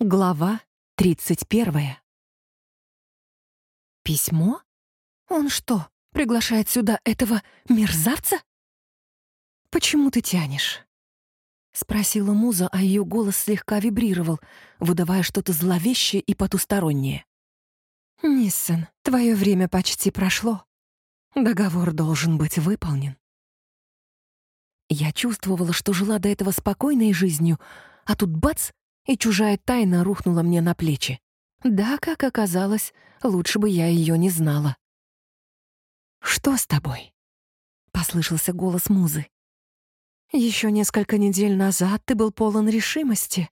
Глава тридцать первая. Письмо? Он что, приглашает сюда этого мерзавца? Почему ты тянешь? Спросила Муза, а ее голос слегка вибрировал, выдавая что-то зловещее и потустороннее. «Ниссен, твое время почти прошло. Договор должен быть выполнен». Я чувствовала, что жила до этого спокойной жизнью, а тут бац и чужая тайна рухнула мне на плечи. Да, как оказалось, лучше бы я ее не знала. «Что с тобой?» — послышался голос Музы. Еще несколько недель назад ты был полон решимости,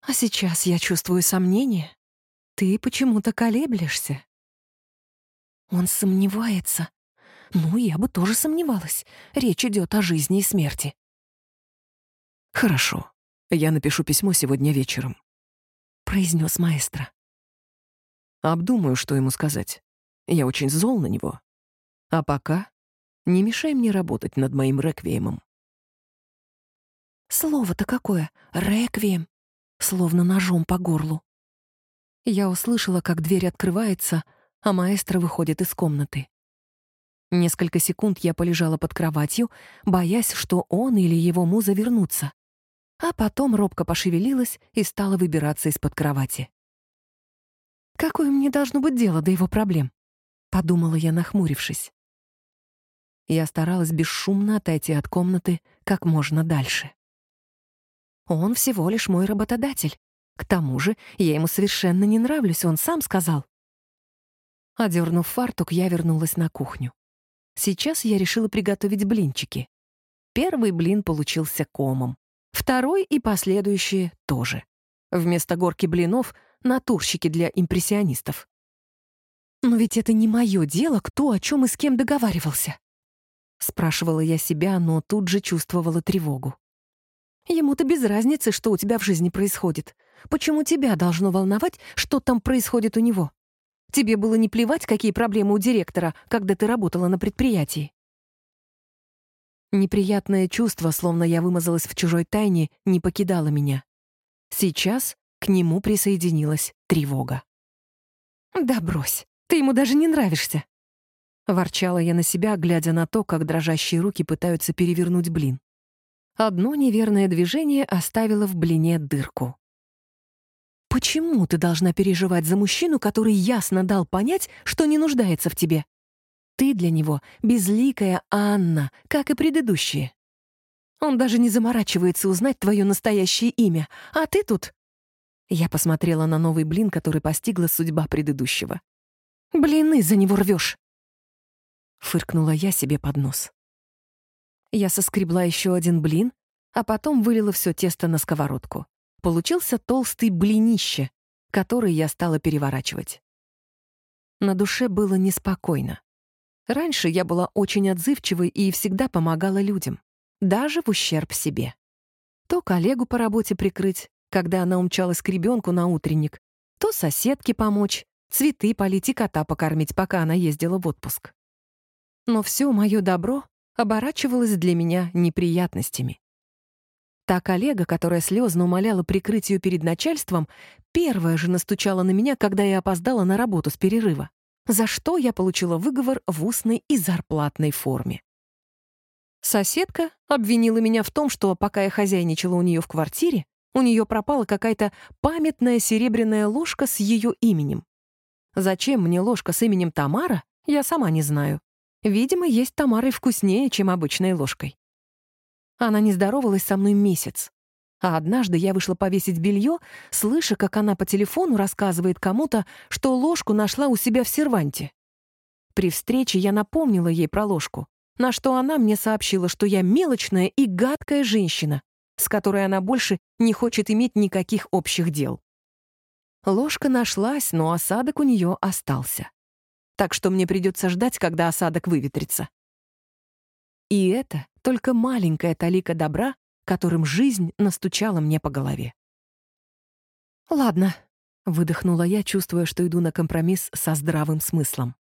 а сейчас я чувствую сомнение. Ты почему-то колеблешься». Он сомневается. Ну, я бы тоже сомневалась. Речь идет о жизни и смерти. «Хорошо», я напишу письмо сегодня вечером», — произнес маэстро. «Обдумаю, что ему сказать. Я очень зол на него. А пока не мешай мне работать над моим реквиемом». Слово-то какое? Реквием. Словно ножом по горлу. Я услышала, как дверь открывается, а маэстро выходит из комнаты. Несколько секунд я полежала под кроватью, боясь, что он или его муза вернутся а потом робко пошевелилась и стала выбираться из-под кровати. «Какое мне должно быть дело до его проблем?» — подумала я, нахмурившись. Я старалась бесшумно отойти от комнаты как можно дальше. Он всего лишь мой работодатель. К тому же я ему совершенно не нравлюсь, он сам сказал. Одернув фартук, я вернулась на кухню. Сейчас я решила приготовить блинчики. Первый блин получился комом. Второй и последующие тоже. Вместо горки блинов — натурщики для импрессионистов. «Но ведь это не мое дело, кто о чем и с кем договаривался», — спрашивала я себя, но тут же чувствовала тревогу. «Ему-то без разницы, что у тебя в жизни происходит. Почему тебя должно волновать, что там происходит у него? Тебе было не плевать, какие проблемы у директора, когда ты работала на предприятии?» Неприятное чувство, словно я вымазалась в чужой тайне, не покидало меня. Сейчас к нему присоединилась тревога. «Да брось, ты ему даже не нравишься!» Ворчала я на себя, глядя на то, как дрожащие руки пытаются перевернуть блин. Одно неверное движение оставило в блине дырку. «Почему ты должна переживать за мужчину, который ясно дал понять, что не нуждается в тебе?» Ты для него безликая Анна, как и предыдущие. Он даже не заморачивается узнать твое настоящее имя, а ты тут...» Я посмотрела на новый блин, который постигла судьба предыдущего. «Блины за него рвешь!» Фыркнула я себе под нос. Я соскребла еще один блин, а потом вылила все тесто на сковородку. Получился толстый блинище, который я стала переворачивать. На душе было неспокойно. Раньше я была очень отзывчивой и всегда помогала людям, даже в ущерб себе. То коллегу по работе прикрыть, когда она умчалась к ребенку на утренник, то соседке помочь, цветы полить и кота покормить, пока она ездила в отпуск. Но все мое добро оборачивалось для меня неприятностями. Та коллега, которая слезно умоляла прикрыть ее перед начальством, первая же настучала на меня, когда я опоздала на работу с перерыва за что я получила выговор в устной и зарплатной форме. Соседка обвинила меня в том, что пока я хозяйничала у нее в квартире, у нее пропала какая-то памятная серебряная ложка с ее именем. Зачем мне ложка с именем Тамара, я сама не знаю. Видимо, есть Тамарой вкуснее, чем обычной ложкой. Она не здоровалась со мной месяц. А однажды я вышла повесить белье, слыша, как она по телефону рассказывает кому-то, что ложку нашла у себя в серванте. При встрече я напомнила ей про ложку, на что она мне сообщила, что я мелочная и гадкая женщина, с которой она больше не хочет иметь никаких общих дел. Ложка нашлась, но осадок у нее остался. Так что мне придется ждать, когда осадок выветрится. И это только маленькая талика добра которым жизнь настучала мне по голове. «Ладно», — выдохнула я, чувствуя, что иду на компромисс со здравым смыслом.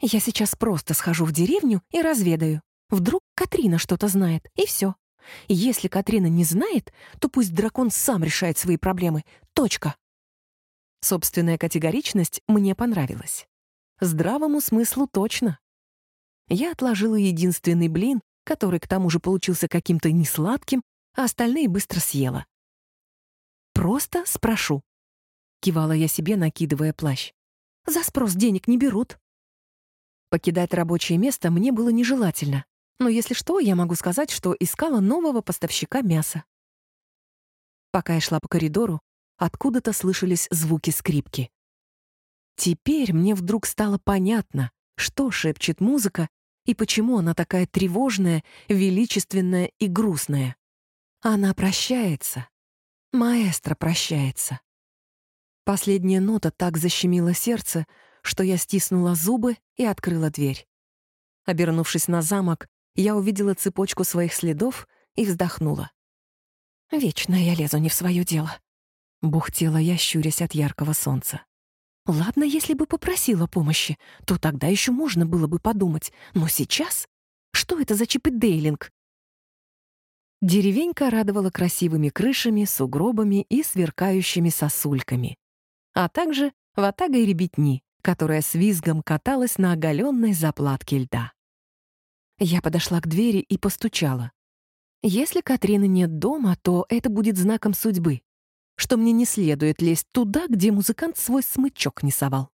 «Я сейчас просто схожу в деревню и разведаю. Вдруг Катрина что-то знает, и все. Если Катрина не знает, то пусть дракон сам решает свои проблемы. Точка. Собственная категоричность мне понравилась. Здравому смыслу точно. Я отложила единственный блин, который к тому же получился каким-то несладким, а остальные быстро съела. «Просто спрошу», — кивала я себе, накидывая плащ. «За спрос денег не берут». Покидать рабочее место мне было нежелательно, но если что, я могу сказать, что искала нового поставщика мяса. Пока я шла по коридору, откуда-то слышались звуки скрипки. Теперь мне вдруг стало понятно, что шепчет музыка и почему она такая тревожная, величественная и грустная. Она прощается. Маэстро прощается. Последняя нота так защемила сердце, что я стиснула зубы и открыла дверь. Обернувшись на замок, я увидела цепочку своих следов и вздохнула. «Вечно я лезу не в свое дело», — бухтела я, щурясь от яркого солнца. «Ладно, если бы попросила помощи, то тогда еще можно было бы подумать, но сейчас? Что это за чипидейлинг?» Деревенька радовала красивыми крышами, сугробами и сверкающими сосульками, а также ватагой ребятни, которая с визгом каталась на оголенной заплатке льда. Я подошла к двери и постучала. Если Катрины нет дома, то это будет знаком судьбы, что мне не следует лезть туда, где музыкант свой смычок не совал.